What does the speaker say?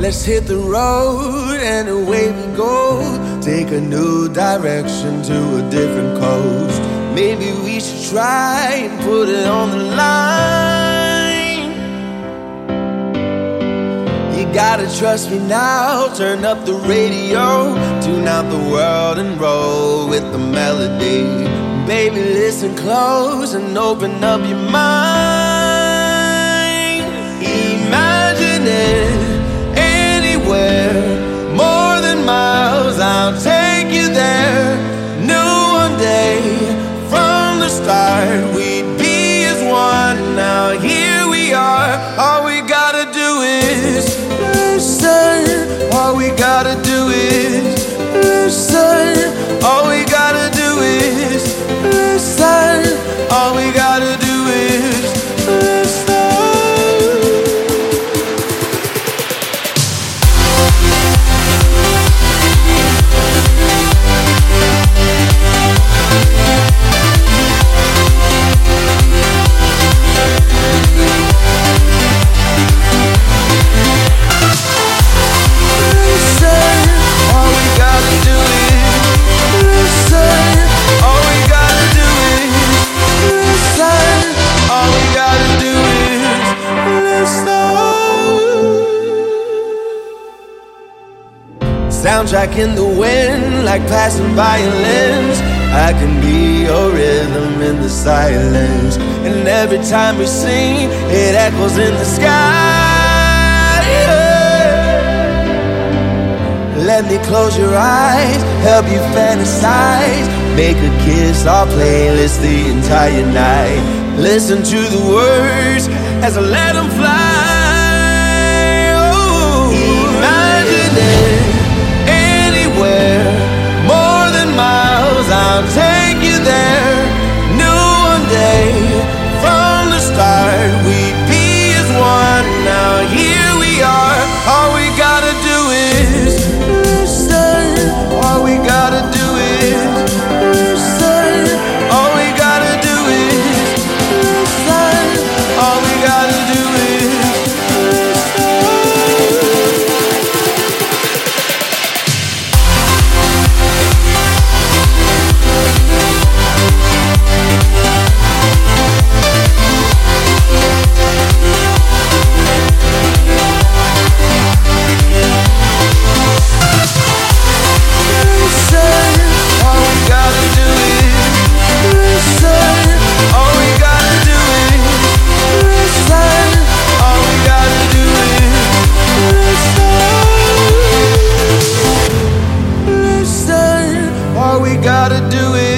Let's hit the road and away we go. Take a new direction to a different coast. Maybe we should try and put it on the line. You gotta trust me now. Turn up the radio, tune out the world and roll with the melody. Baby, listen close and open up your mind. Start we'd Soundtrack in the wind, like passing violins. I can be your rhythm in the silence, and every time we sing, it echoes in the sky. Let me close your eyes, help you fantasize. Make a kiss our playlist the entire night. Listen to the words as I let all we gotta do is